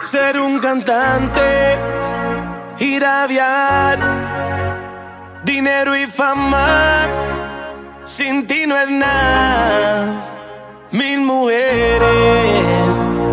Ser un cantante, ir a dinero y fama, sin ti no es nada. Mil mujeres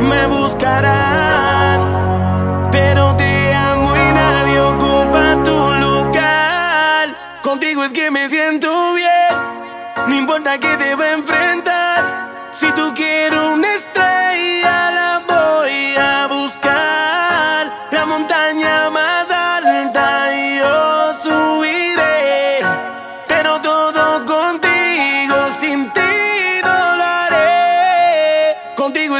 me buscarán, pero te amo y nadie ocupa tu lugar. Contigo es que me siento bien, no importa que te va a enfrentar. Si tú quieres un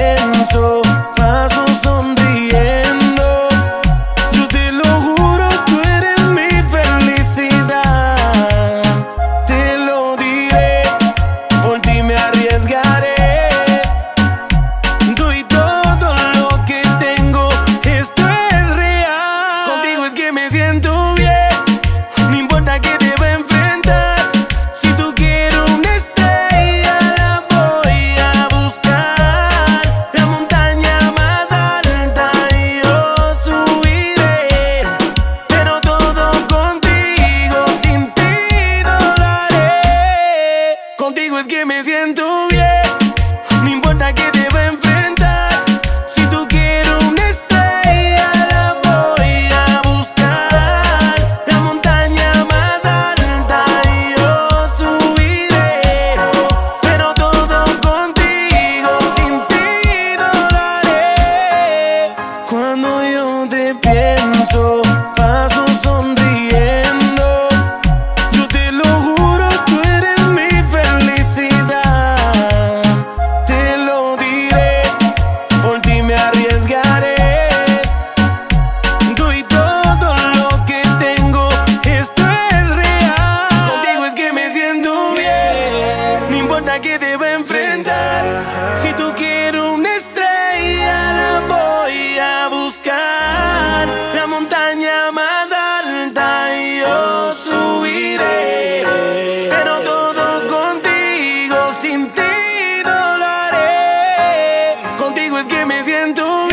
pienso siento bien. No importa que te va a enfrentar. Si tú quieres una estrella, la voy a buscar. La montaña más alta yo subiré. Pero todo contigo, sin ti no lo haré. Cuando yo te pienso. que debo enfrentar. Si tú quieres una estrella, la voy a buscar. La montaña más alta yo subiré. Pero todo contigo, sin ti no lo haré. Contigo es que me siento